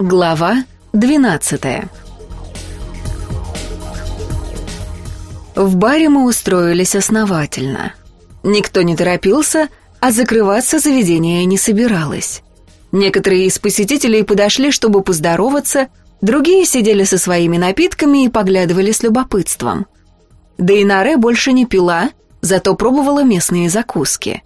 Глава 12 В баре мы устроились основательно. Никто не торопился, а закрываться заведение не собиралось. Некоторые из посетителей подошли, чтобы поздороваться, другие сидели со своими напитками и поглядывали с любопытством. Дейнаре больше не пила, зато пробовала местные закуски.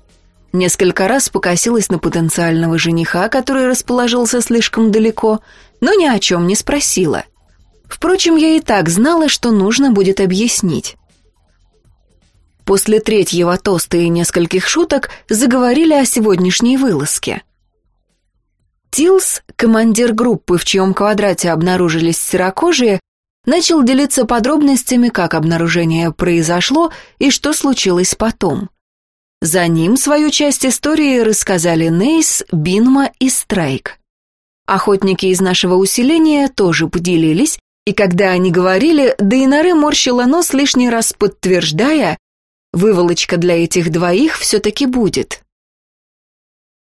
Несколько раз покосилась на потенциального жениха, который расположился слишком далеко, но ни о чем не спросила. Впрочем, я и так знала, что нужно будет объяснить. После третьего тоста и нескольких шуток заговорили о сегодняшней вылазке. Тилс, командир группы, в чьем квадрате обнаружились серокожие, начал делиться подробностями, как обнаружение произошло и что случилось потом. За ним свою часть истории рассказали Нейс, Бинма и Страйк. Охотники из нашего усиления тоже поделились, и когда они говорили, Дейнаре морщила нос лишний раз подтверждая, выволочка для этих двоих все-таки будет.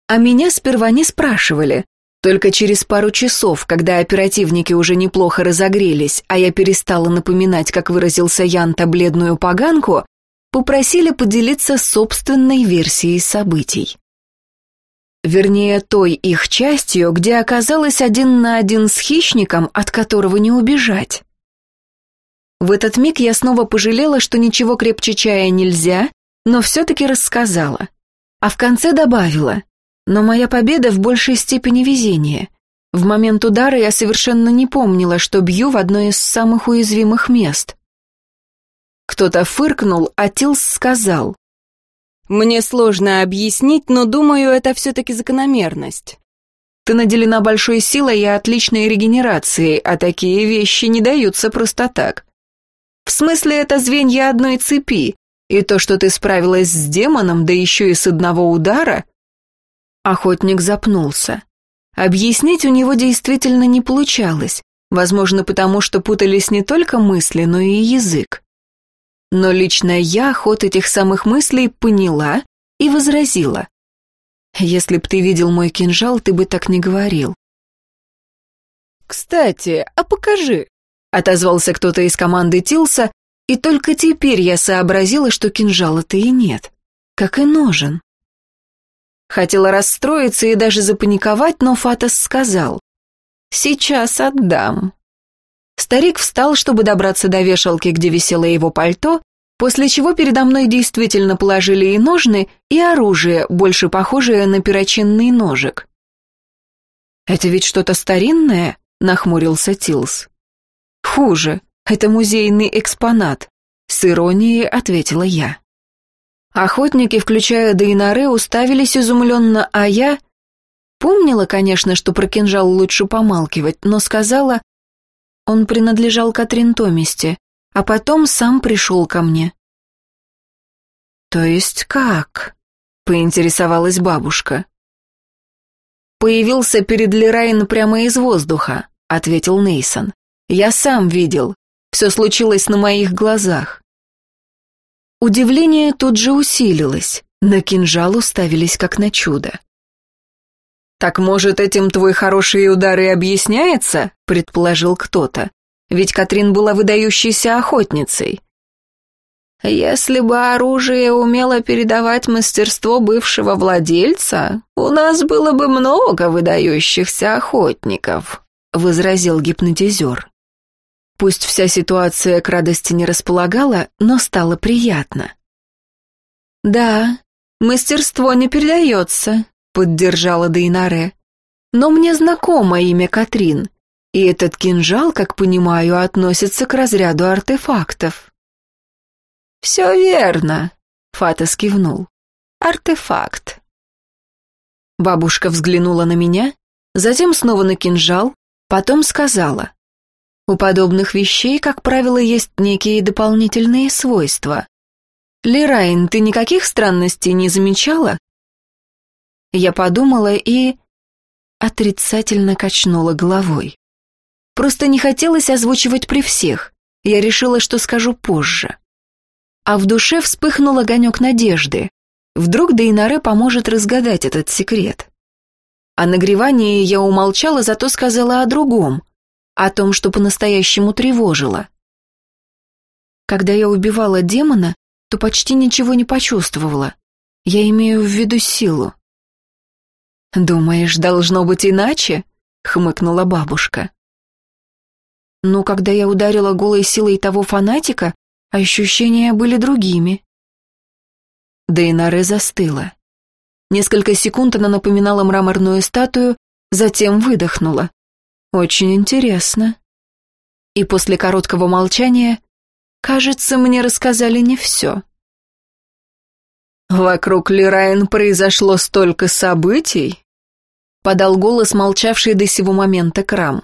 А меня сперва не спрашивали, только через пару часов, когда оперативники уже неплохо разогрелись, а я перестала напоминать, как выразился Янта, бледную поганку, попросили поделиться собственной версией событий. Вернее, той их частью, где оказалась один на один с хищником, от которого не убежать. В этот миг я снова пожалела, что ничего крепче чая нельзя, но все-таки рассказала. А в конце добавила, но моя победа в большей степени везение. В момент удара я совершенно не помнила, что бью в одно из самых уязвимых мест. Кто-то фыркнул, а Тилс сказал. «Мне сложно объяснить, но думаю, это все-таки закономерность. Ты наделена большой силой и отличной регенерацией, а такие вещи не даются просто так. В смысле, это звенья одной цепи, и то, что ты справилась с демоном, да еще и с одного удара...» Охотник запнулся. Объяснить у него действительно не получалось, возможно, потому что путались не только мысли, но и язык. Но лично я ход этих самых мыслей поняла и возразила. «Если б ты видел мой кинжал, ты бы так не говорил». «Кстати, а покажи», — отозвался кто-то из команды Тилса, и только теперь я сообразила, что кинжала-то и нет, как и ножен. Хотела расстроиться и даже запаниковать, но Фатас сказал, «Сейчас отдам». Старик встал, чтобы добраться до вешалки, где висело его пальто, после чего передо мной действительно положили и ножны, и оружие, больше похожее на перочинный ножик. «Это ведь что-то старинное?» — нахмурился Тилс. «Хуже, это музейный экспонат», — с иронией ответила я. Охотники, включая Дейнаре, уставились изумленно, а я... Помнила, конечно, что про кинжал лучше помалкивать, но сказала, он принадлежал Катрин Томисте, а потом сам пришел ко мне. «То есть как?» — поинтересовалась бабушка. «Появился перед Лерайн прямо из воздуха», — ответил Нейсон. «Я сам видел. Все случилось на моих глазах». Удивление тут же усилилось. На кинжал уставились как на чудо. «Так, может, этим твой хороший удар и объясняется?» — предположил кто-то. «Ведь Катрин была выдающейся охотницей». «Если бы оружие умело передавать мастерство бывшего владельца, у нас было бы много выдающихся охотников», — возразил гипнотизер. Пусть вся ситуация к радости не располагала, но стало приятно. «Да, мастерство не передается», поддержала Дейнаре. «Но мне знакомо имя Катрин, и этот кинжал, как понимаю, относится к разряду артефактов». «Все верно», — Фатас кивнул. «Артефакт». Бабушка взглянула на меня, затем снова на кинжал, потом сказала. «У подобных вещей, как правило, есть некие дополнительные свойства. Лирайн, ты никаких странностей не замечала?» Я подумала и... отрицательно качнула головой. Просто не хотелось озвучивать при всех. Я решила, что скажу позже. А в душе вспыхнул огонек надежды. Вдруг Дейнаре поможет разгадать этот секрет. О нагревании я умолчала, зато сказала о другом, о том, что по-настоящему тревожило. Когда я убивала демона, то почти ничего не почувствовала. Я имею в виду силу. «Думаешь, должно быть иначе?» — хмыкнула бабушка. «Ну, когда я ударила голой силой того фанатика, ощущения были другими». Дейнаре застыла. Несколько секунд она напоминала мраморную статую, затем выдохнула. «Очень интересно». И после короткого молчания Кажется, мне рассказали не все. «Вокруг Лирайн произошло столько событий», — подал голос, молчавший до сего момента Крам.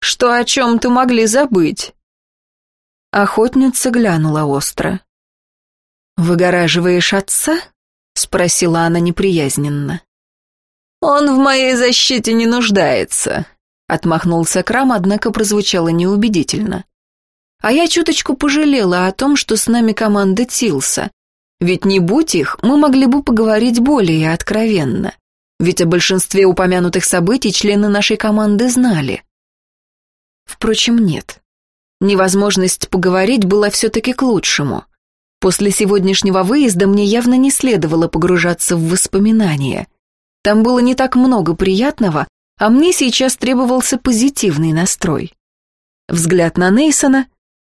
«Что о чем-то могли забыть?» Охотница глянула остро. «Выгораживаешь отца?» — спросила она неприязненно. «Он в моей защите не нуждается», — отмахнулся Крам, однако прозвучало неубедительно. А я чуточку пожалела о том, что с нами команда Тилса. Ведь не будь их, мы могли бы поговорить более откровенно. Ведь о большинстве упомянутых событий члены нашей команды знали. Впрочем, нет. Невозможность поговорить была все-таки к лучшему. После сегодняшнего выезда мне явно не следовало погружаться в воспоминания. Там было не так много приятного, а мне сейчас требовался позитивный настрой. Взгляд на Нейсона,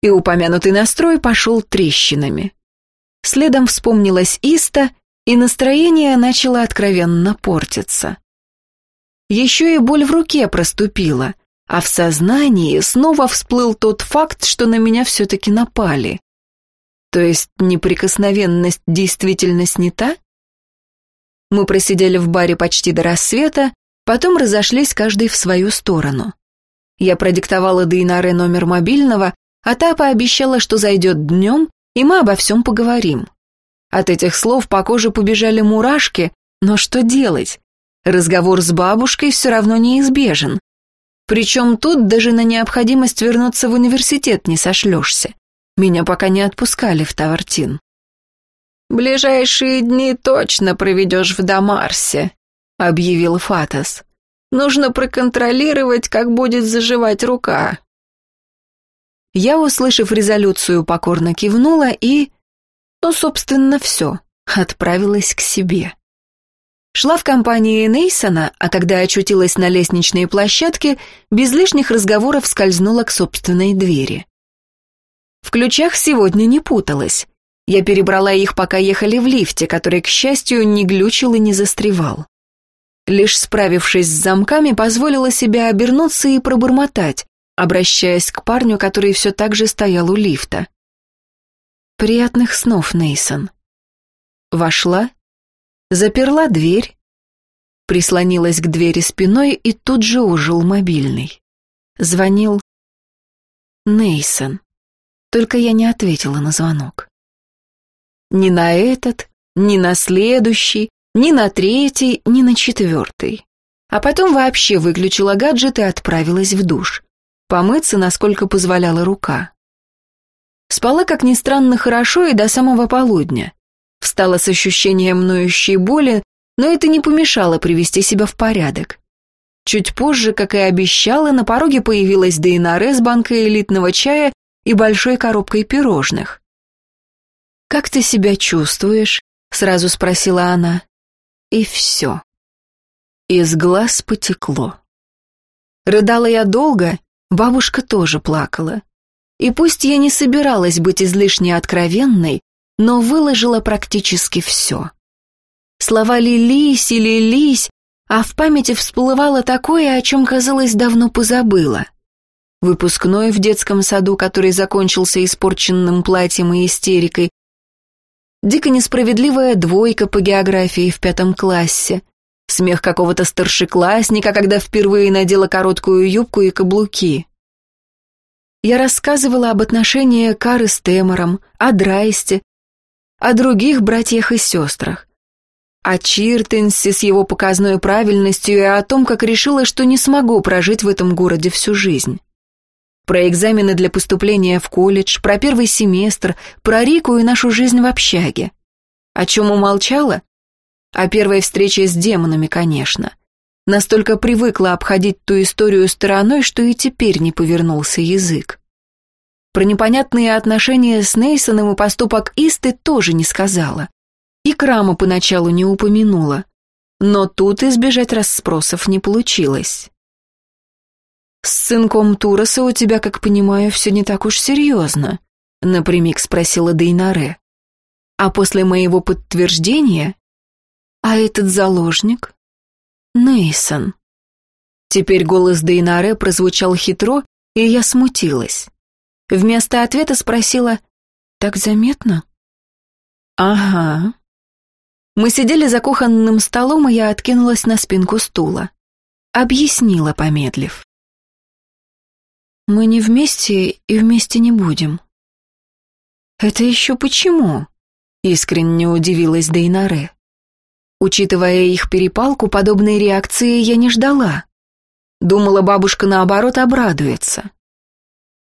и упомянутый настрой пошел трещинами. Следом вспомнилась Иста, и настроение начало откровенно портиться. Еще и боль в руке проступила, а в сознании снова всплыл тот факт, что на меня все-таки напали. То есть неприкосновенность действительно снята? Мы просидели в баре почти до рассвета, потом разошлись каждый в свою сторону. Я продиктовала Дейнаре номер мобильного, а та пообещала, что зайдет днем, и мы обо всем поговорим. От этих слов по коже побежали мурашки, но что делать? Разговор с бабушкой все равно неизбежен. Причем тут даже на необходимость вернуться в университет не сошлешься. Меня пока не отпускали в Тавартин. «Ближайшие дни точно проведешь в Дамарсе», — объявил Фатас. «Нужно проконтролировать, как будет заживать рука. Я, услышав резолюцию, покорно кивнула и... Ну, собственно, все. Отправилась к себе. Шла в компании Нейсона, а когда очутилась на лестничной площадке, без лишних разговоров скользнула к собственной двери. В ключах сегодня не путалась. Я перебрала их, пока ехали в лифте, который, к счастью, не глючил и не застревал. Лишь справившись с замками, позволила себе обернуться и пробормотать обращаясь к парню, который все так же стоял у лифта. «Приятных снов, Нейсон». Вошла, заперла дверь, прислонилась к двери спиной и тут же ужил мобильный. Звонил Нейсон. Только я не ответила на звонок. Ни на этот, ни на следующий, ни на третий, ни на четвертый. А потом вообще выключила гаджет и отправилась в душ помыться, насколько позволяла рука. Спала, как ни странно, хорошо и до самого полудня. Встала с ощущением ноющей боли, но это не помешало привести себя в порядок. Чуть позже, как и обещала, на пороге появилась Дейнаре с банкой элитного чая и большой коробкой пирожных. «Как ты себя чувствуешь?» — сразу спросила она. И все. Из глаз потекло. Рыдала я долго Бабушка тоже плакала. И пусть я не собиралась быть излишне откровенной, но выложила практически все. Слова лились и лились, а в памяти всплывало такое, о чем, казалось, давно позабыла. Выпускной в детском саду, который закончился испорченным платьем и истерикой, дико несправедливая двойка по географии в пятом классе, Смех какого-то старшеклассника, когда впервые надела короткую юбку и каблуки. Я рассказывала об отношении Кары с Темором, о Драйсте, о других братьях и сестрах, о Чиртенсе с его показной правильностью и о том, как решила, что не смогу прожить в этом городе всю жизнь. Про экзамены для поступления в колледж, про первый семестр, про Рику и нашу жизнь в общаге. О чем умолчала? О первой встрече с демонами, конечно. Настолько привыкла обходить ту историю стороной, что и теперь не повернулся язык. Про непонятные отношения с Нейсоном и поступок Исты тоже не сказала. И Крама поначалу не упомянула. Но тут избежать расспросов не получилось. «С сынком Тураса у тебя, как понимаю, все не так уж серьезно», — напрямик спросила Дейнаре. «А после моего подтверждения? А этот заложник?» «Нейсон». Теперь голос Дейнаре прозвучал хитро, и я смутилась. Вместо ответа спросила «Так заметно?» «Ага». Мы сидели за кухонным столом, и я откинулась на спинку стула. Объяснила, помедлив. «Мы не вместе и вместе не будем». «Это еще почему?» — искренне удивилась Дейнаре. Учитывая их перепалку, подобной реакции я не ждала. Думала, бабушка наоборот обрадуется.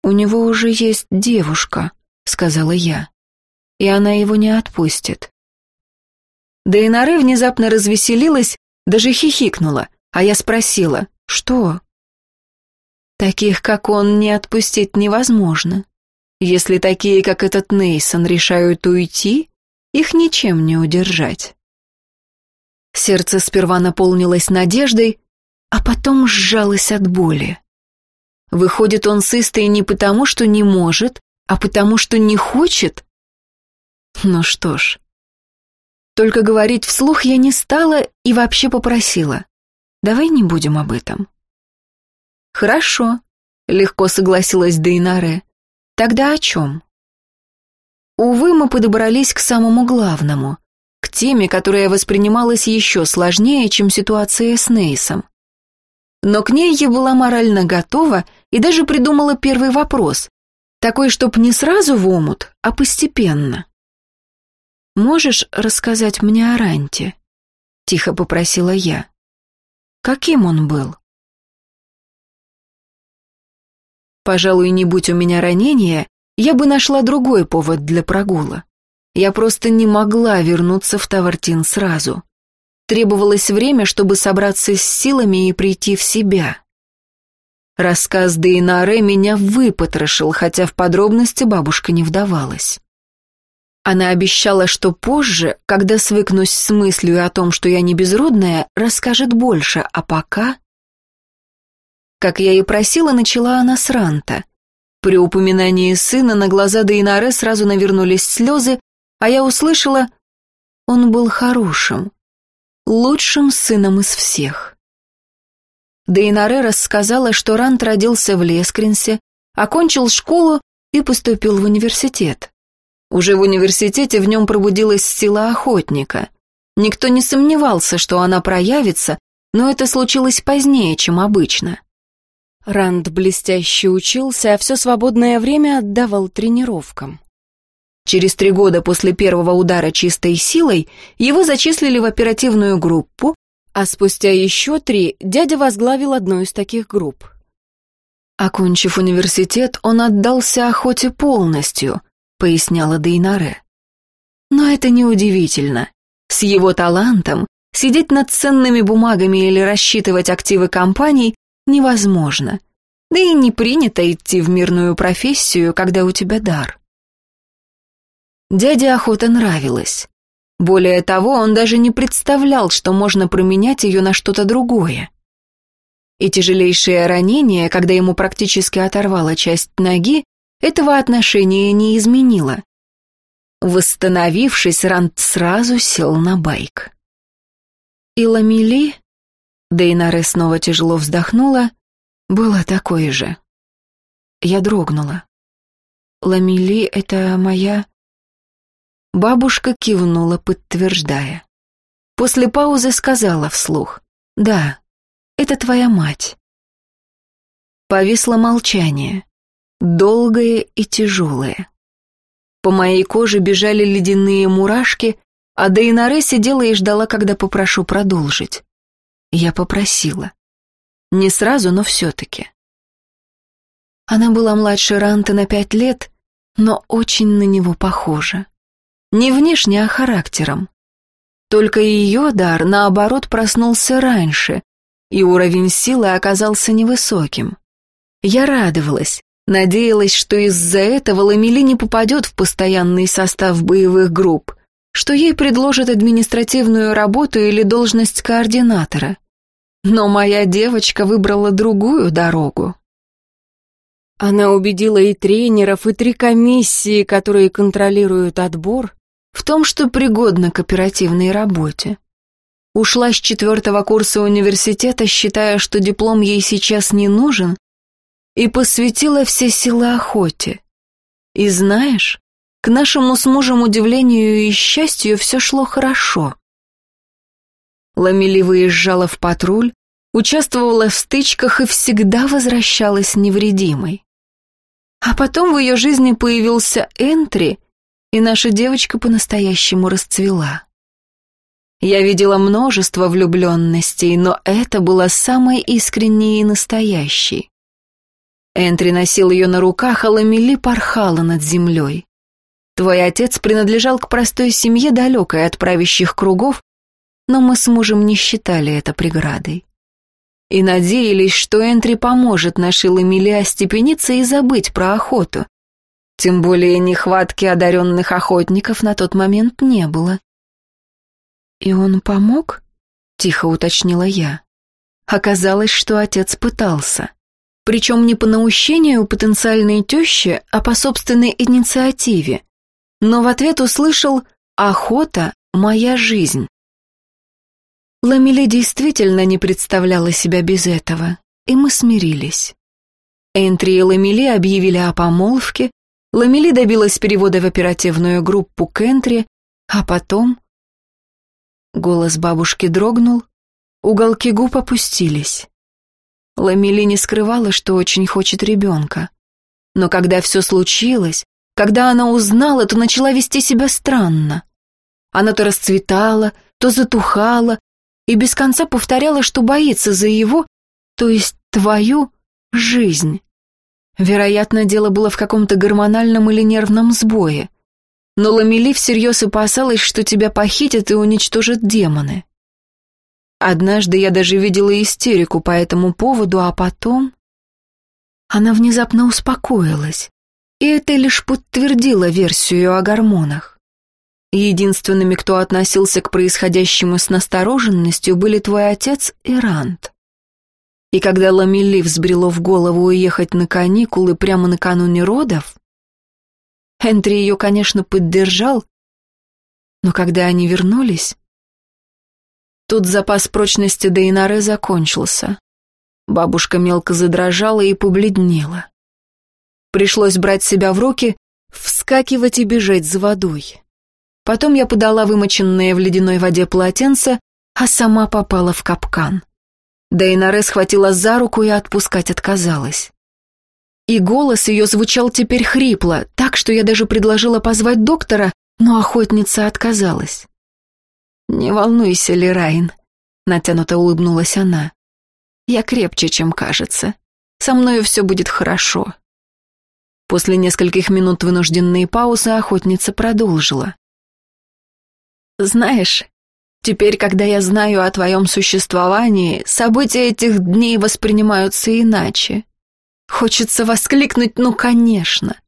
«У него уже есть девушка», — сказала я, — «и она его не отпустит». Дейнаре внезапно развеселилась, даже хихикнула, а я спросила, что? Таких, как он, не отпустить невозможно. Если такие, как этот Нейсон, решают уйти, их ничем не удержать. Сердце сперва наполнилось надеждой, а потом сжалось от боли. Выходит, он с Истой не потому, что не может, а потому, что не хочет? Ну что ж. Только говорить вслух я не стала и вообще попросила. Давай не будем об этом. Хорошо, легко согласилась Дейнаре. Тогда о чем? Увы, мы подобрались к самому главному, теме, которая воспринималась еще сложнее, чем ситуация с Нейсом. Но к ней я была морально готова и даже придумала первый вопрос, такой, чтоб не сразу в омут, а постепенно. «Можешь рассказать мне о Ранте?» — тихо попросила я. «Каким он был?» Пожалуй, не будь у меня ранения, я бы нашла другой повод для прогула. Я просто не могла вернуться в Тавартин сразу. Требовалось время, чтобы собраться с силами и прийти в себя. Рассказ Дейнаре меня выпотрошил, хотя в подробности бабушка не вдавалась. Она обещала, что позже, когда свыкнусь с мыслью о том, что я не безродная, расскажет больше, а пока... Как я и просила, начала она с Ранта. При упоминании сына на глаза Дейнаре сразу навернулись слезы, а я услышала, он был хорошим, лучшим сыном из всех. Дейнаре рассказала, что Рант родился в Лескринсе, окончил школу и поступил в университет. Уже в университете в нем пробудилась сила охотника. Никто не сомневался, что она проявится, но это случилось позднее, чем обычно. Ранд блестяще учился, а все свободное время отдавал тренировкам. Через три года после первого удара чистой силой его зачислили в оперативную группу, а спустя еще три дядя возглавил одну из таких групп. Окончив университет, он отдался охоте полностью, поясняла Дейнаре. Но это неудивительно. С его талантом сидеть над ценными бумагами или рассчитывать активы компаний невозможно. Да и не принято идти в мирную профессию, когда у тебя дар. Дяде охота нравилась. Более того, он даже не представлял, что можно променять ее на что-то другое. И тяжелейшее ранение, когда ему практически оторвала часть ноги, этого отношения не изменило. Восстановившись, Рант сразу сел на байк. И Ламили Дейнаре снова тяжело вздохнула. Было такое же. Я дрогнула. Ламили — это моя... Бабушка кивнула, подтверждая. После паузы сказала вслух. «Да, это твоя мать». Повисло молчание, долгое и тяжелое. По моей коже бежали ледяные мурашки, а Дейнаре сидела и ждала, когда попрошу продолжить. Я попросила. Не сразу, но все-таки. Она была младше Ранта на пять лет, но очень на него похожа. Не внешне, а характером. Только ее дар, наоборот, проснулся раньше, и уровень силы оказался невысоким. Я радовалась, надеялась, что из-за этого Ламели не попадет в постоянный состав боевых групп, что ей предложат административную работу или должность координатора. Но моя девочка выбрала другую дорогу. Она убедила и тренеров, и три комиссии, которые контролируют отбор, в том, что пригодна к оперативной работе. Ушла с четвертого курса университета, считая, что диплом ей сейчас не нужен, и посвятила все силы охоте. И знаешь, к нашему с мужем удивлению и счастью все шло хорошо. Ламели выезжала в патруль, участвовала в стычках и всегда возвращалась невредимой. А потом в ее жизни появился Энтри, и наша девочка по-настоящему расцвела. Я видела множество влюбленностей, но это была самой искренней и настоящей. Энтри носил ее на руках, а Ламели порхала над землей. Твой отец принадлежал к простой семье, далекой от правящих кругов, но мы с мужем не считали это преградой и надеялись, что Энтри поможет нашей Ламиле остепениться и забыть про охоту. Тем более нехватки одаренных охотников на тот момент не было. «И он помог?» — тихо уточнила я. Оказалось, что отец пытался. Причем не по наущению потенциальной тещи, а по собственной инициативе. Но в ответ услышал «Охота — моя жизнь». Ламиле действительно не представляла себя без этого, и мы смирились. Энтри и Ламиле объявили о помолвке, Ламили добилась перевода в оперативную группу Кентри, а потом... Голос бабушки дрогнул, уголки губ опустились. Ламили не скрывала, что очень хочет ребенка. Но когда все случилось, когда она узнала, то начала вести себя странно. Она то расцветала, то затухала, и без конца повторяла, что боится за его, то есть твою, жизнь. Вероятно, дело было в каком-то гормональном или нервном сбое. Но Ламели всерьез опасалась, что тебя похитят и уничтожат демоны. Однажды я даже видела истерику по этому поводу, а потом... Она внезапно успокоилась, и это лишь подтвердило версию о гормонах. Единственными, кто относился к происходящему с настороженностью, были твой отец и Рант. И когда Ламели взбрело в голову уехать на каникулы прямо накануне родов, Энтри ее, конечно, поддержал, но когда они вернулись, тут запас прочности Дейнаре закончился. Бабушка мелко задрожала и побледнела. Пришлось брать себя в руки, вскакивать и бежать за водой. Потом я подала вымоченное в ледяной воде полотенце, а сама попала в капкан. Дейнаре схватила за руку и отпускать отказалась. И голос ее звучал теперь хрипло, так что я даже предложила позвать доктора, но охотница отказалась. «Не волнуйся, Лерайн», — натянуто улыбнулась она. «Я крепче, чем кажется. Со мною все будет хорошо». После нескольких минут вынужденной паузы охотница продолжила. Знаешь, теперь, когда я знаю о твоем существовании, события этих дней воспринимаются иначе. Хочется воскликнуть, ну, конечно.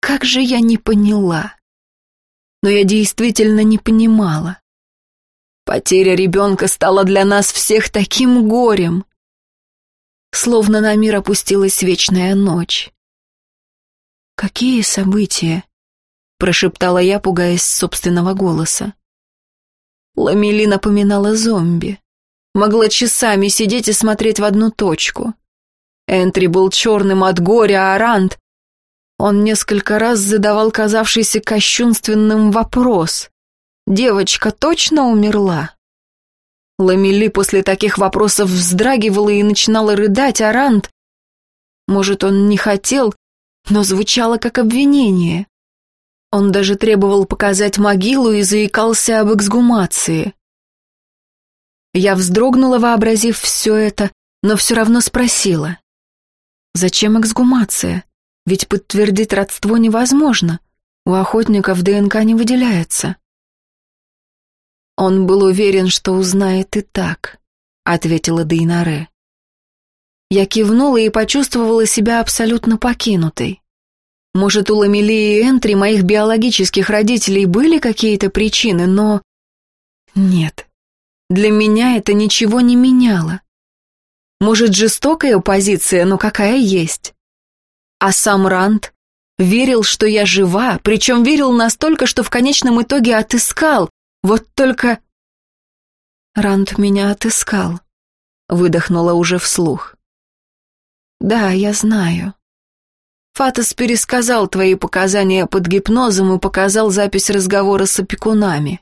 Как же я не поняла. Но я действительно не понимала. Потеря ребенка стала для нас всех таким горем. Словно на мир опустилась вечная ночь. «Какие события?» — прошептала я, пугаясь собственного голоса. Ламели напоминала зомби. Могла часами сидеть и смотреть в одну точку. Энтри был черным от горя, а Рант... Он несколько раз задавал казавшийся кощунственным вопрос. «Девочка точно умерла?» Ламели после таких вопросов вздрагивала и начинала рыдать, а Рант... Может, он не хотел, но звучало как обвинение. Он даже требовал показать могилу и заикался об эксгумации. Я вздрогнула, вообразив все это, но все равно спросила. «Зачем эксгумация? Ведь подтвердить родство невозможно. У охотников ДНК не выделяется». Он был уверен, что узнает и так. — ответила Дейнаре. Я кивнула и почувствовала себя абсолютно покинутой. Может, у Ламели и Энтри, моих биологических родителей, были какие-то причины, но... Нет, для меня это ничего не меняло. Может, жестокая позиция, но какая есть. А сам Рант верил, что я жива, причем верил настолько, что в конечном итоге отыскал. Вот только... Рант меня отыскал, выдохнула уже вслух. Да, я знаю. Фатас пересказал твои показания под гипнозом и показал запись разговора с опекунами.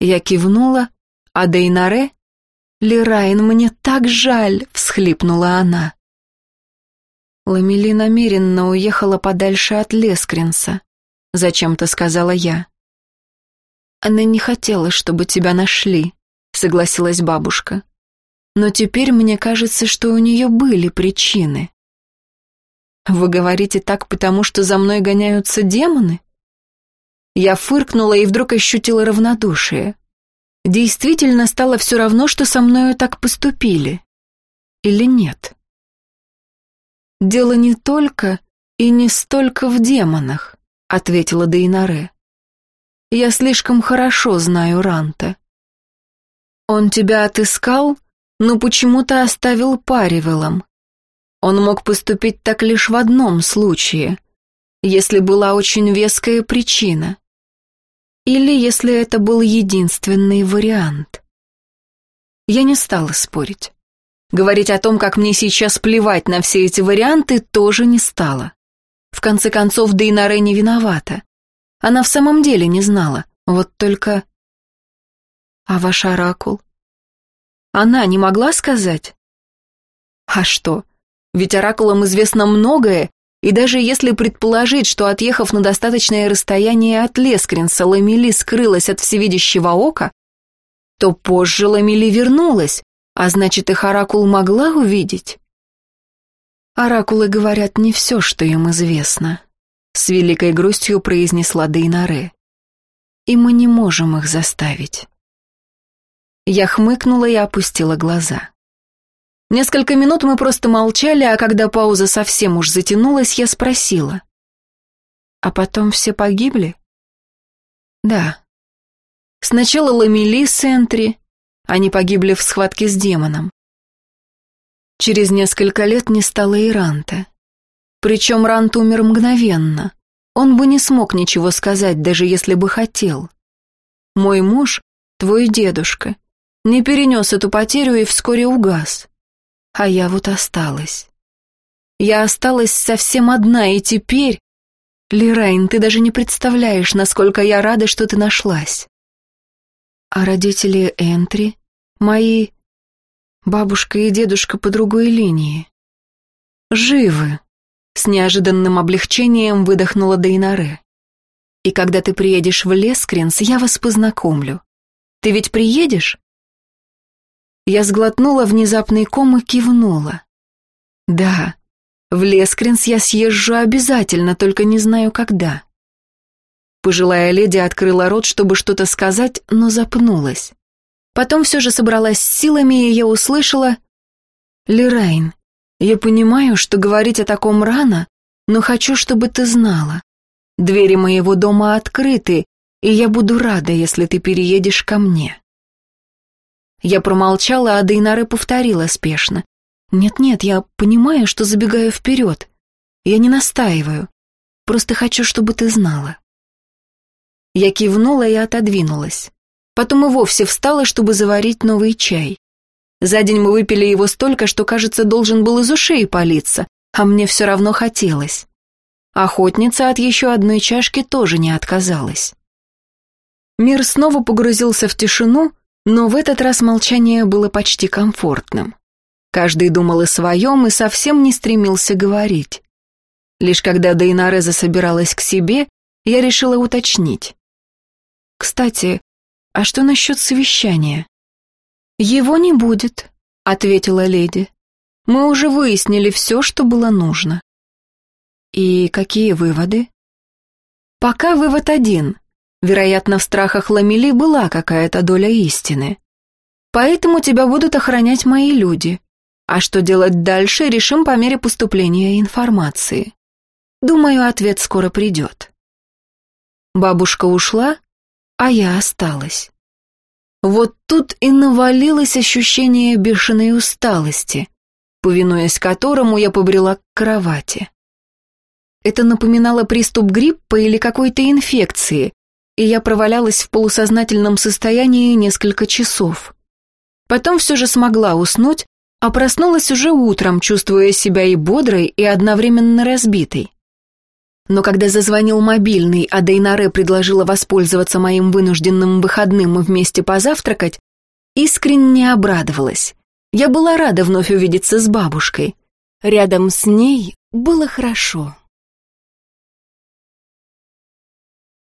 Я кивнула, а Дейнаре... «Лерайн, мне так жаль!» — всхлипнула она. Ламели намеренно уехала подальше от Лескринса, зачем-то сказала я. Она не хотела, чтобы тебя нашли, согласилась бабушка. Но теперь мне кажется, что у нее были причины. Вы говорите так, потому что за мной гоняются демоны? Я фыркнула и вдруг ощутила равнодушие. Действительно стало все равно, что со мною так поступили. Или нет? Дело не только и не столько в демонах, ответила Дейнаре. Я слишком хорошо знаю Ранта. Он тебя отыскал, но почему-то оставил Паривелом. Он мог поступить так лишь в одном случае, если была очень веская причина. Или если это был единственный вариант. Я не стала спорить. Говорить о том, как мне сейчас плевать на все эти варианты, тоже не стала. В конце концов, Дейнаре не виновата. Она в самом деле не знала, вот только... А ваш оракул? Она не могла сказать? А что, ведь оракулам известно многое, и даже если предположить, что, отъехав на достаточное расстояние от Лескринса, Ламели скрылась от всевидящего ока, то позже Ламели вернулась, а значит, их оракул могла увидеть. Оракулы говорят не все, что им известно, с великой грустью произнесла Дейнаре. И мы не можем их заставить. Я хмыкнула и опустила глаза. Несколько минут мы просто молчали, а когда пауза совсем уж затянулась, я спросила. «А потом все погибли?» «Да. Сначала Ламели с Энтри, они погибли в схватке с демоном. Через несколько лет не стало и Ранта. Причем Рант умер мгновенно. Он бы не смог ничего сказать, даже если бы хотел. Мой муж, твой дедушка, не перенес эту потерю и вскоре угас а я вот осталась. Я осталась совсем одна, и теперь... Лирайн, ты даже не представляешь, насколько я рада, что ты нашлась. А родители Энтри, мои... Бабушка и дедушка по другой линии. Живы. С неожиданным облегчением выдохнула Дейнаре. И когда ты приедешь в Лескринс, я вас познакомлю. Ты ведь приедешь? Я сглотнула внезапный ком и кивнула. «Да, в Лескринс я съезжу обязательно, только не знаю когда». Пожилая леди открыла рот, чтобы что-то сказать, но запнулась. Потом все же собралась с силами, и я услышала... «Лерайн, я понимаю, что говорить о таком рано, но хочу, чтобы ты знала. Двери моего дома открыты, и я буду рада, если ты переедешь ко мне». Я промолчала, а Дейнаре повторила спешно. «Нет-нет, я понимаю, что забегаю вперед. Я не настаиваю. Просто хочу, чтобы ты знала». Я кивнула и отодвинулась. Потом и вовсе встала, чтобы заварить новый чай. За день мы выпили его столько, что, кажется, должен был из ушей палиться, а мне все равно хотелось. Охотница от еще одной чашки тоже не отказалась. Мир снова погрузился в тишину, но в этот раз молчание было почти комфортным. Каждый думал о своем и совсем не стремился говорить. Лишь когда Дейнареза собиралась к себе, я решила уточнить. «Кстати, а что насчет совещания?» «Его не будет», — ответила леди. «Мы уже выяснили все, что было нужно». «И какие выводы?» «Пока вывод один. Вероятно, в страхах Ламели была какая-то доля истины. поэтому тебя будут охранять мои люди. А что делать дальше, решим по мере поступления информации. Думаю, ответ скоро придет. Бабушка ушла, а я осталась. Вот тут и навалилось ощущение бешеной усталости, повинуясь которому я побрела к кровати. Это напоминало приступ гриппа или какой-то инфекции, и я провалялась в полусознательном состоянии несколько часов. Потом все же смогла уснуть, а проснулась уже утром, чувствуя себя и бодрой, и одновременно разбитой. Но когда зазвонил мобильный, а Дейнаре предложила воспользоваться моим вынужденным выходным и вместе позавтракать, искренне обрадовалась. Я была рада вновь увидеться с бабушкой. Рядом с ней было хорошо.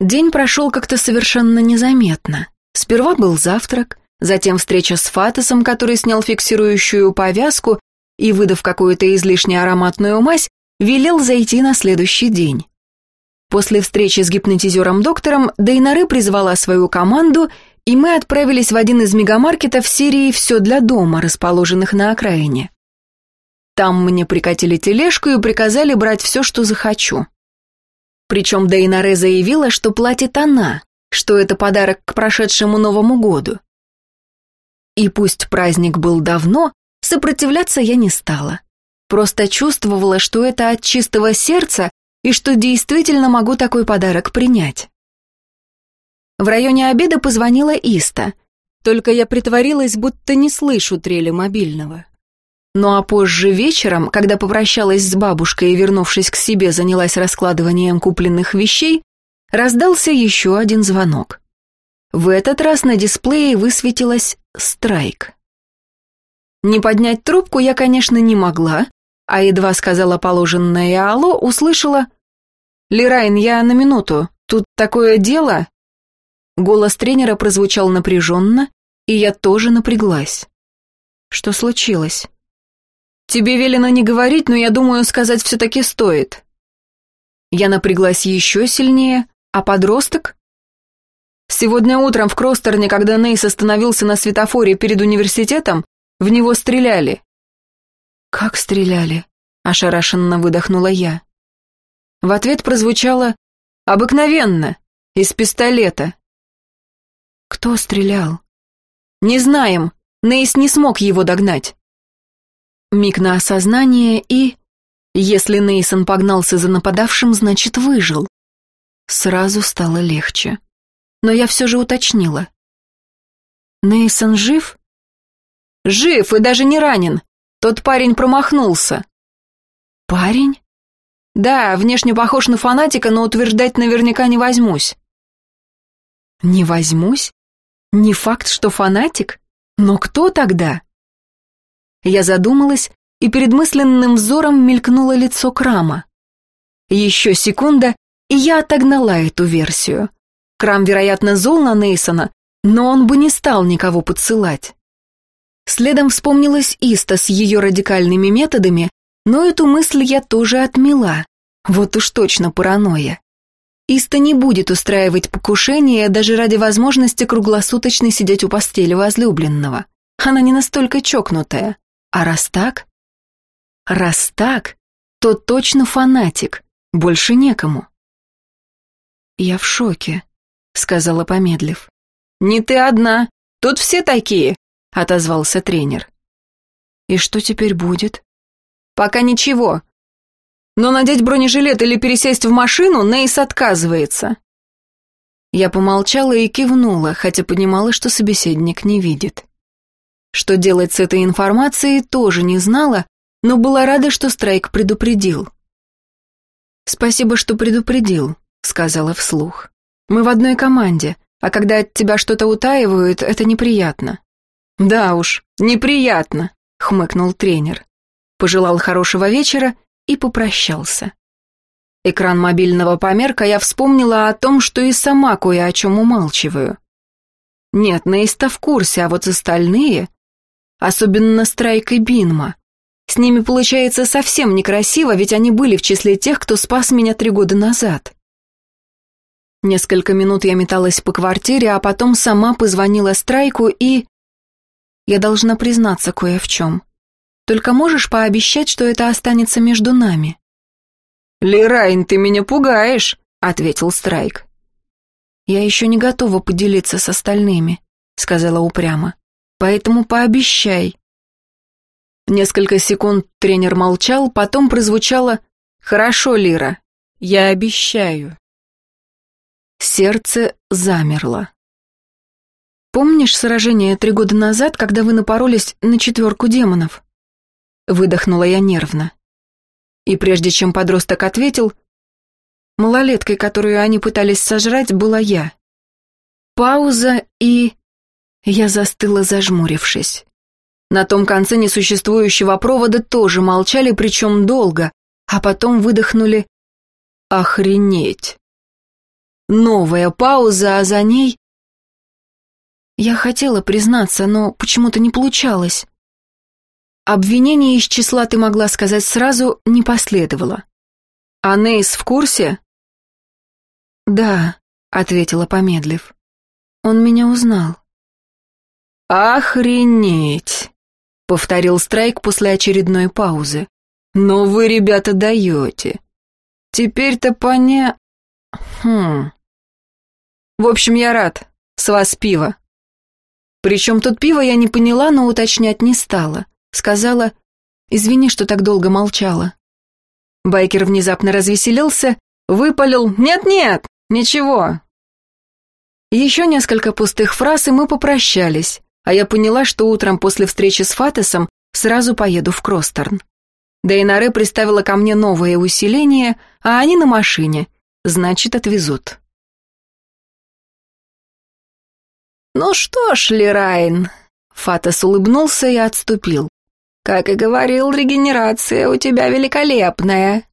День прошел как-то совершенно незаметно. Сперва был завтрак, затем встреча с Фатосом, который снял фиксирующую повязку и, выдав какую-то излишне ароматную мазь, велел зайти на следующий день. После встречи с гипнотизером-доктором Дейнары призвала свою команду, и мы отправились в один из мегамаркетов серии «Все для дома», расположенных на окраине. Там мне прикатили тележку и приказали брать все, что захочу. Причем Дейнаре заявила, что платит она, что это подарок к прошедшему Новому году. И пусть праздник был давно, сопротивляться я не стала. Просто чувствовала, что это от чистого сердца и что действительно могу такой подарок принять. В районе обеда позвонила Иста, только я притворилась, будто не слышу трели мобильного. Ну а позже вечером, когда попрощалась с бабушкой и, вернувшись к себе, занялась раскладыванием купленных вещей, раздался еще один звонок. В этот раз на дисплее высветилась «Страйк». Не поднять трубку я, конечно, не могла, а едва сказала положенное «Алло», услышала «Лерайн, я на минуту. Тут такое дело...» Голос тренера прозвучал напряженно, и я тоже напряглась. «Что случилось?» «Тебе велено не говорить, но я думаю, сказать все-таки стоит». Я напряглась еще сильнее, а подросток? Сегодня утром в Кростерне, когда Нейс остановился на светофоре перед университетом, в него стреляли. «Как стреляли?» – ошарашенно выдохнула я. В ответ прозвучало «Обыкновенно, из пистолета». «Кто стрелял?» «Не знаем, Нейс не смог его догнать». Миг на осознание и... Если Нейсон погнался за нападавшим, значит, выжил. Сразу стало легче. Но я все же уточнила. Нейсон жив? Жив и даже не ранен. Тот парень промахнулся. Парень? Да, внешне похож на фанатика, но утверждать наверняка не возьмусь. Не возьмусь? Не факт, что фанатик? Но кто тогда? Я задумалась, и перед мысленным взором мелькнуло лицо Крама. Еще секунда, и я отогнала эту версию. Крам, вероятно, зол на Нейсона, но он бы не стал никого подсылать. Следом вспомнилась Иста с ее радикальными методами, но эту мысль я тоже отмела. Вот уж точно паранойя. Иста не будет устраивать покушение даже ради возможности круглосуточно сидеть у постели возлюбленного. Она не настолько чокнутая. А раз так? Раз так, то точно фанатик. Больше некому. «Я в шоке», — сказала, помедлив. «Не ты одна. Тут все такие», — отозвался тренер. «И что теперь будет?» «Пока ничего. Но надеть бронежилет или пересесть в машину Нейс отказывается». Я помолчала и кивнула, хотя понимала, что собеседник не видит. Что делать с этой информацией, тоже не знала, но была рада, что Страйк предупредил. «Спасибо, что предупредил», — сказала вслух. «Мы в одной команде, а когда от тебя что-то утаивают, это неприятно». «Да уж, неприятно», — хмыкнул тренер пожелал хорошего вечера и попрощался. Экран мобильного померка, я вспомнила о том, что и сама кое о чем умалчиваю. Нет, Нейста в курсе, а вот остальные... Особенно Страйк и Бинма. С ними получается совсем некрасиво, ведь они были в числе тех, кто спас меня три года назад. Несколько минут я металась по квартире, а потом сама позвонила Страйку и... Я должна признаться кое в чем. Только можешь пообещать, что это останется между нами?» «Лерайн, ты меня пугаешь», — ответил Страйк. «Я еще не готова поделиться с остальными», — сказала упрямо. «Поэтому пообещай». Несколько секунд тренер молчал, потом прозвучало «Хорошо, Лира, я обещаю». Сердце замерло. «Помнишь сражение три года назад, когда вы напоролись на четверку демонов?» Выдохнула я нервно. И прежде чем подросток ответил, малолеткой, которую они пытались сожрать, была я. Пауза и... Я застыла, зажмурившись. На том конце несуществующего провода тоже молчали, причем долго, а потом выдохнули «Охренеть!». Новая пауза, а за ней... Я хотела признаться, но почему-то не получалось. Обвинение из числа ты могла сказать сразу не последовало. А Нейс в курсе? Да, ответила помедлив. Он меня узнал. Охренеть, повторил Страйк после очередной паузы. Но вы, ребята, даете. Теперь-то поня... Хм... В общем, я рад. С вас пиво. Причем тут пиво я не поняла, но уточнять не стала. Сказала, извини, что так долго молчала. Байкер внезапно развеселился, выпалил «Нет-нет, ничего». Еще несколько пустых фраз, и мы попрощались, а я поняла, что утром после встречи с Фатесом сразу поеду в Кростерн. Дейнаре приставила ко мне новое усиление, а они на машине, значит, отвезут. «Ну что ж, Лерайн...» Фатас улыбнулся и отступил. «Как и говорил, регенерация у тебя великолепная».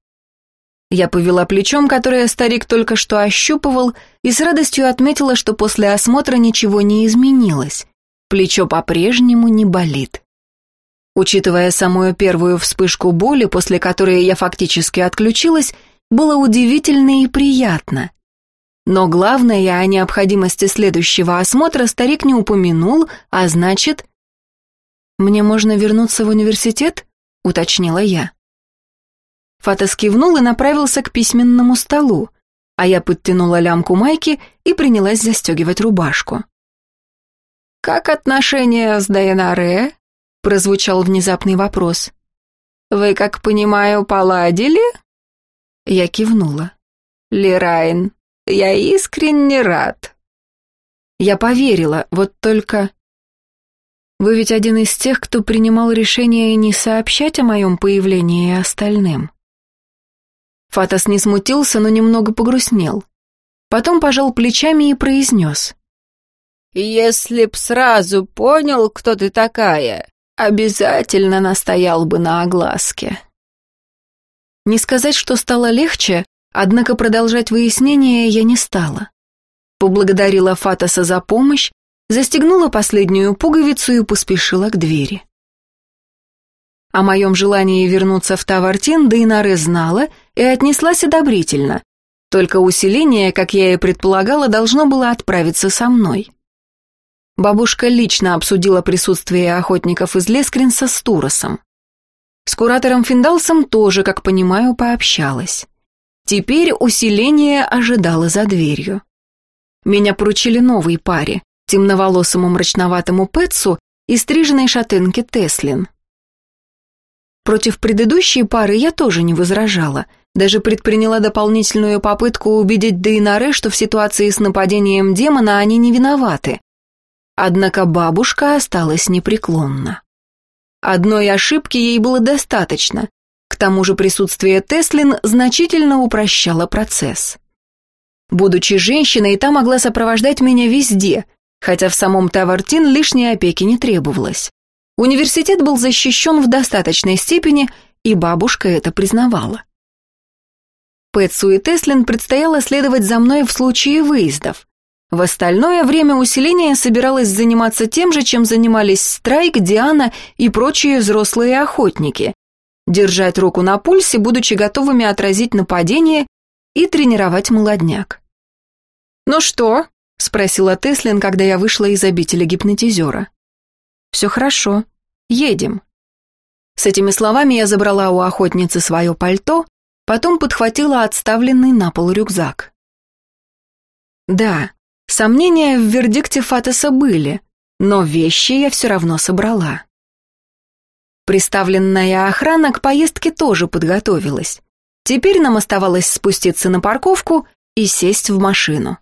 Я повела плечом, которое старик только что ощупывал, и с радостью отметила, что после осмотра ничего не изменилось. Плечо по-прежнему не болит. Учитывая самую первую вспышку боли, после которой я фактически отключилась, было удивительно и приятно. Но главное, о необходимости следующего осмотра старик не упомянул, а значит... «Мне можно вернуться в университет?» — уточнила я. Фатас кивнул и направился к письменному столу, а я подтянула лямку майки и принялась застегивать рубашку. «Как отношения с Дайнаре?» — прозвучал внезапный вопрос. «Вы, как понимаю, поладили?» Я кивнула. «Лерайн, я искренне рад. Я поверила, вот только... Вы ведь один из тех, кто принимал решение не сообщать о моем появлении остальным. Фатас не смутился, но немного погрустнел. Потом пожал плечами и произнес. «Если б сразу понял, кто ты такая, обязательно настоял бы на огласке». Не сказать, что стало легче, Однако продолжать выяснение я не стала. Поблагодарила Фатаса за помощь, застегнула последнюю пуговицу и поспешила к двери. О моем желании вернуться в Тавартин Дейнаре знала и отнеслась одобрительно, только усиление, как я и предполагала, должно было отправиться со мной. Бабушка лично обсудила присутствие охотников из Лескринса с Туросом. С куратором Финдалсом тоже, как понимаю, пообщалась. Теперь усиление ожидало за дверью. Меня поручили новой паре, темноволосому мрачноватому Пэтсу и стриженной шатенке Теслин. Против предыдущей пары я тоже не возражала, даже предприняла дополнительную попытку убедить Дейнаре, что в ситуации с нападением демона они не виноваты. Однако бабушка осталась непреклонна. Одной ошибки ей было достаточно, к тому же присутствие Теслин значительно упрощало процесс. Будучи женщиной, та могла сопровождать меня везде, хотя в самом Тавартин лишней опеки не требовалось. Университет был защищен в достаточной степени, и бабушка это признавала. Пэтсу и Теслин предстояло следовать за мной в случае выездов. В остальное время усиление собиралось заниматься тем же, чем занимались Страйк, Диана и прочие взрослые охотники, держать руку на пульсе, будучи готовыми отразить нападение и тренировать молодняк. «Ну что?» — спросила Теслин, когда я вышла из обители гипнотизера. Все хорошо. Едем». С этими словами я забрала у охотницы свое пальто, потом подхватила отставленный на пол рюкзак. Да, сомнения в вердикте Фатеса были, но вещи я все равно собрала. Приставленная охрана к поездке тоже подготовилась. Теперь нам оставалось спуститься на парковку и сесть в машину.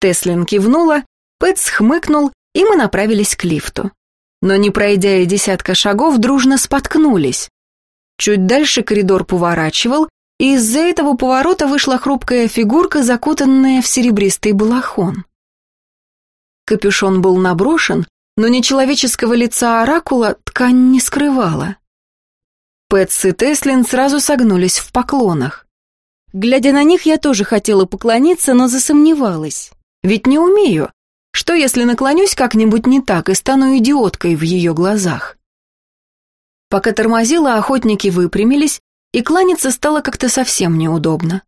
Теслин кивнула, Пэтс хмыкнул, и мы направились к лифту. Но не пройдя и десятка шагов, дружно споткнулись. Чуть дальше коридор поворачивал, из-за этого поворота вышла хрупкая фигурка, закутанная в серебристый балахон. Капюшон был наброшен, но нечеловеческого лица оракула ткань не скрывала. Пэтс и Теслин сразу согнулись в поклонах. Глядя на них, я тоже хотела поклониться, но засомневалась. Ведь не умею. Что, если наклонюсь как-нибудь не так и стану идиоткой в ее глазах? Пока тормозила, охотники выпрямились, и кланяться стало как-то совсем неудобно.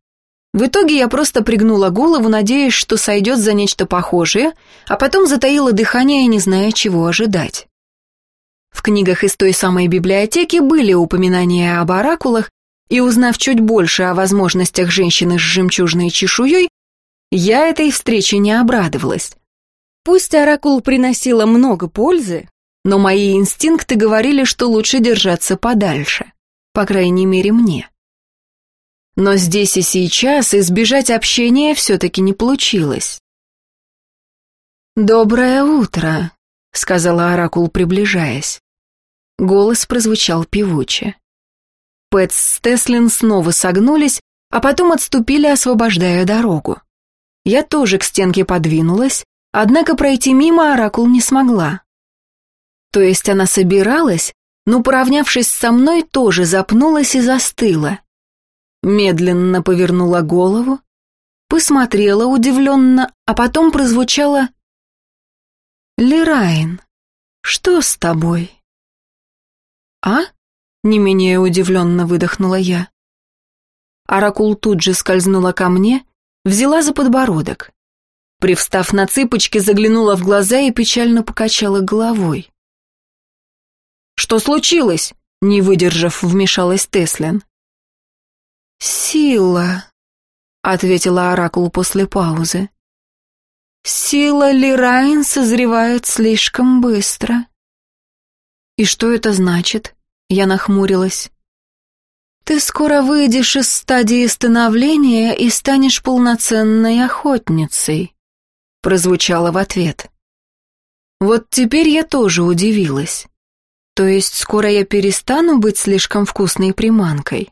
В итоге я просто пригнула голову, надеясь, что сойдет за нечто похожее, а потом затаила дыхание, не зная, чего ожидать. В книгах из той самой библиотеки были упоминания об оракулах, и узнав чуть больше о возможностях женщины с жемчужной чешуей, я этой встрече не обрадовалась. Пусть оракул приносила много пользы, но мои инстинкты говорили, что лучше держаться подальше, по крайней мере мне. Но здесь и сейчас избежать общения все-таки не получилось. «Доброе утро», — сказала Оракул, приближаясь. Голос прозвучал певуче. Пэт с Теслин снова согнулись, а потом отступили, освобождая дорогу. Я тоже к стенке подвинулась, однако пройти мимо Оракул не смогла. То есть она собиралась, но, поравнявшись со мной, тоже запнулась и застыла медленно повернула голову, посмотрела удивленно, а потом прозвучало «Лерайн, что с тобой?» «А?» — не менее удивленно выдохнула я. Оракул тут же скользнула ко мне, взяла за подбородок. Привстав на цыпочки, заглянула в глаза и печально покачала головой. «Что случилось?» — не выдержав, вмешалась Теслин. «Сила», — ответила Оракул после паузы. «Сила Лирайн созревает слишком быстро». «И что это значит?» — я нахмурилась. «Ты скоро выйдешь из стадии становления и станешь полноценной охотницей», — прозвучало в ответ. Вот теперь я тоже удивилась. То есть скоро я перестану быть слишком вкусной приманкой?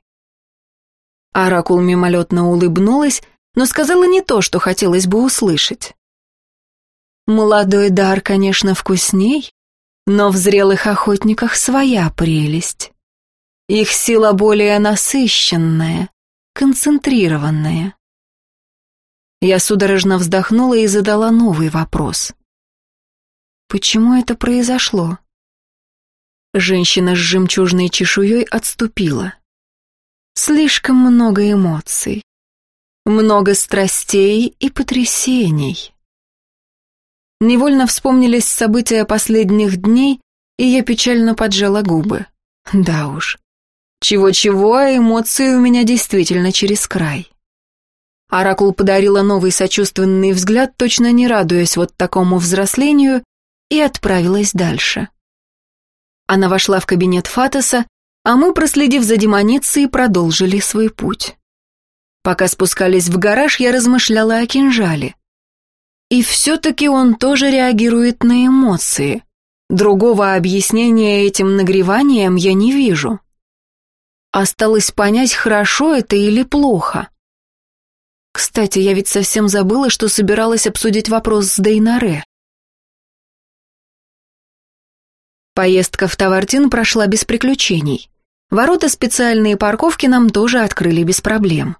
Оракул мимолетно улыбнулась, но сказала не то, что хотелось бы услышать. Молодой дар, конечно, вкусней, но в зрелых охотниках своя прелесть. Их сила более насыщенная, концентрированная. Я судорожно вздохнула и задала новый вопрос. Почему это произошло? Женщина с жемчужной чешуей отступила. Слишком много эмоций, много страстей и потрясений. Невольно вспомнились события последних дней, и я печально поджала губы. Да уж. Чего-чего, а эмоции у меня действительно через край. Оракул подарила новый сочувственный взгляд, точно не радуясь вот такому взрослению, и отправилась дальше. Она вошла в кабинет Фатоса, а мы, проследив за демоницей, продолжили свой путь. Пока спускались в гараж, я размышляла о кинжале. И все-таки он тоже реагирует на эмоции. Другого объяснения этим нагреванием я не вижу. Осталось понять, хорошо это или плохо. Кстати, я ведь совсем забыла, что собиралась обсудить вопрос с Дейнаре. Поездка в Тавартин прошла без приключений. Ворота специальные парковки нам тоже открыли без проблем.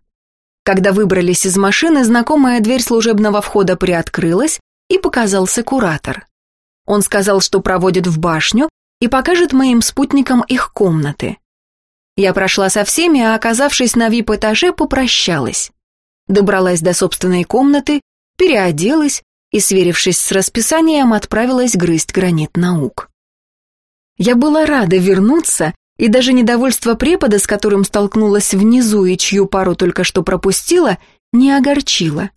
Когда выбрались из машины, знакомая дверь служебного входа приоткрылась, и показался куратор. Он сказал, что проводит в башню и покажет моим спутникам их комнаты. Я прошла со всеми, а оказавшись на вип-этаже, попрощалась. Добралась до собственной комнаты, переоделась, и, сверившись с расписанием, отправилась грызть гранит наук. Я была рада вернуться, и даже недовольство препода, с которым столкнулась внизу и чью пару только что пропустила, не огорчило.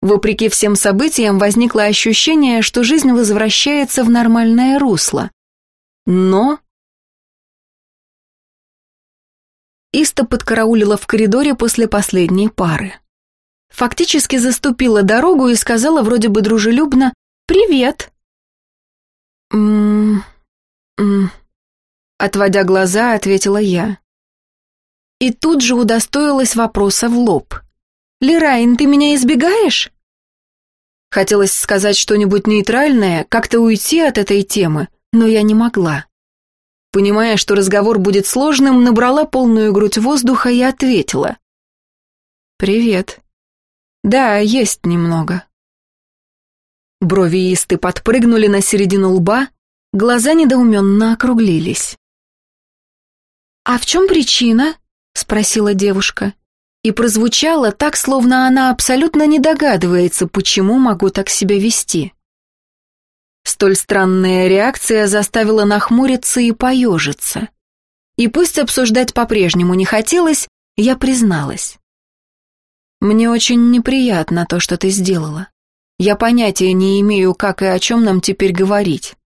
Вопреки всем событиям возникло ощущение, что жизнь возвращается в нормальное русло. Но... Иста подкараулила в коридоре после последней пары. Фактически заступила дорогу и сказала вроде бы дружелюбно «Привет». Отводя глаза, ответила я. И тут же удостоилась вопроса в лоб. «Лерайн, ты меня избегаешь?» Хотелось сказать что-нибудь нейтральное, как-то уйти от этой темы, но я не могла. Понимая, что разговор будет сложным, набрала полную грудь воздуха и ответила. «Привет. Да, есть немного». Брови Исты подпрыгнули на середину лба, глаза недоуменно округлились. «А в чем причина?» — спросила девушка. И прозвучало так, словно она абсолютно не догадывается, почему могу так себя вести. Столь странная реакция заставила нахмуриться и поежиться. И пусть обсуждать по-прежнему не хотелось, я призналась. «Мне очень неприятно то, что ты сделала. Я понятия не имею, как и о чем нам теперь говорить».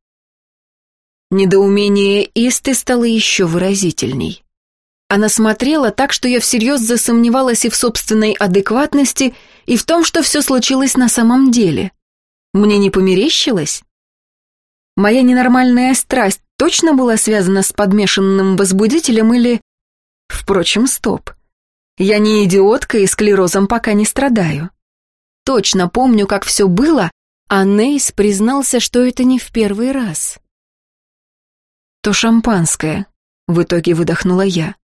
Недоумение Исты стало еще выразительней. Она смотрела так, что я всерьез засомневалась и в собственной адекватности, и в том, что все случилось на самом деле. Мне не померещилось? Моя ненормальная страсть точно была связана с подмешанным возбудителем или... Впрочем, стоп. Я не идиотка и склерозом пока не страдаю. Точно помню, как все было, а Нейс признался, что это не в первый раз. То шампанское, в итоге выдохнула я.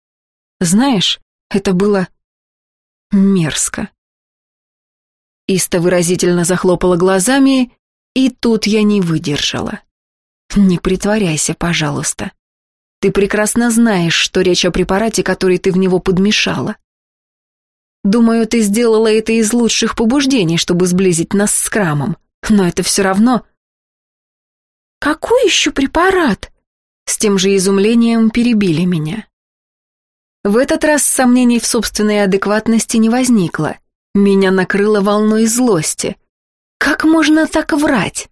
Знаешь, это было мерзко. Иста выразительно захлопала глазами, и тут я не выдержала. Не притворяйся, пожалуйста. Ты прекрасно знаешь, что речь о препарате, который ты в него подмешала. Думаю, ты сделала это из лучших побуждений, чтобы сблизить нас с Крамом. Но это все равно... Какой еще препарат? С тем же изумлением перебили меня. В этот раз сомнений в собственной адекватности не возникло. Меня накрыло волной злости. Как можно так врать?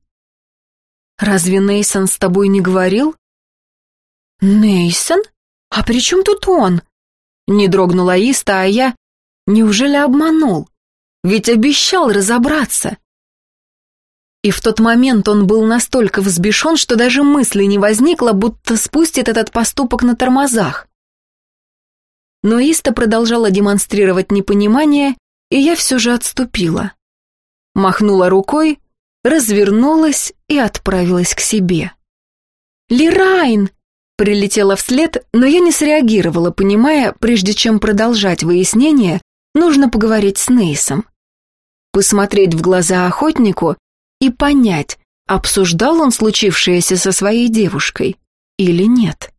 Разве Нейсон с тобой не говорил? Нейсон? А при чем тут он? Не дрогнула Иста, а я... Неужели обманул? Ведь обещал разобраться. И в тот момент он был настолько взбешен, что даже мысли не возникло, будто спустит этот поступок на тормозах. Но Иста продолжала демонстрировать непонимание, и я все же отступила. Махнула рукой, развернулась и отправилась к себе. «Лирайн!» Прилетела вслед, но я не среагировала, понимая, прежде чем продолжать выяснение, нужно поговорить с Нейсом. Посмотреть в глаза охотнику и понять, обсуждал он случившееся со своей девушкой или нет.